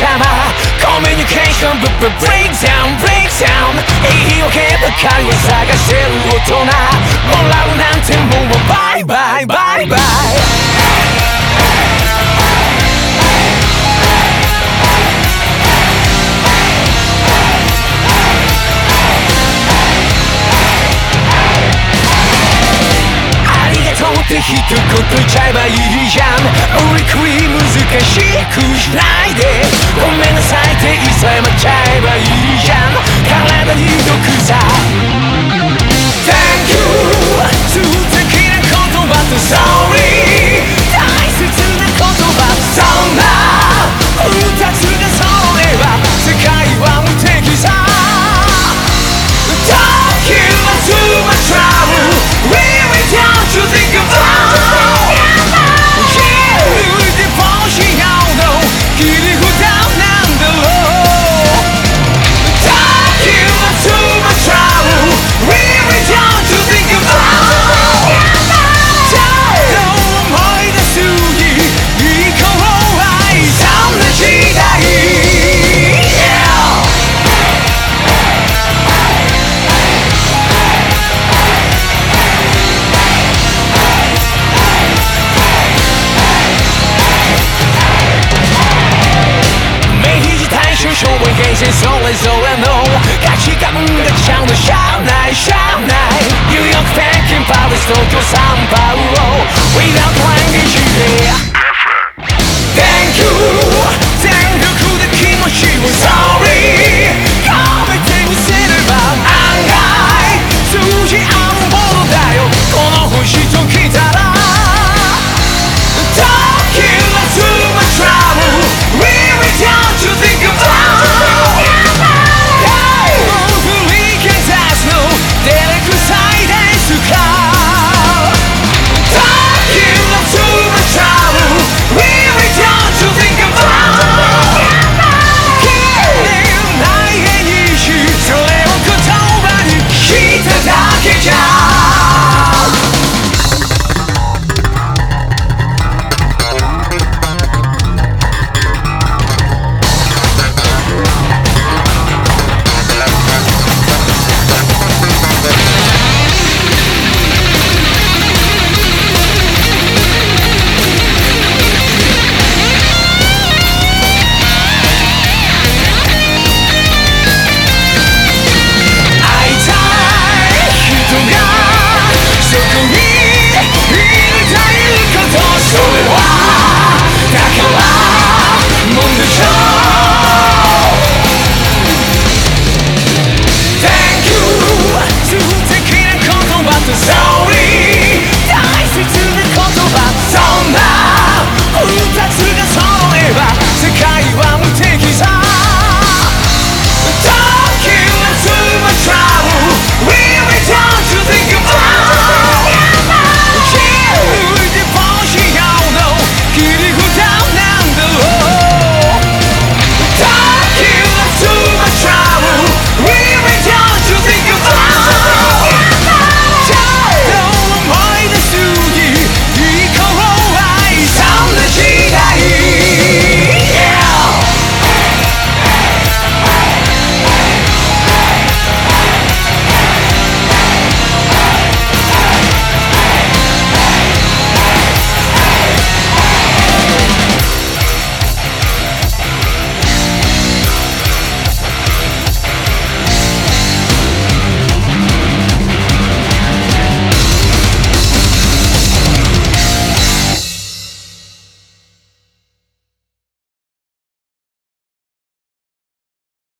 邪魔コミュニケーションブブブレイクダウンブレイクダウン言い訳ばかりを探してる大人もらうなんてもうバイバイバイバイありがとうって一言言っちゃえばいいじゃん。無理くりかしくしないで。ごめんなさいっていさえまっちゃえばいいじゃん。正昭和平成それぞれの価値観がちゃうのしゃあないしゃあないニューヨーク北京パリス東京サンパウロ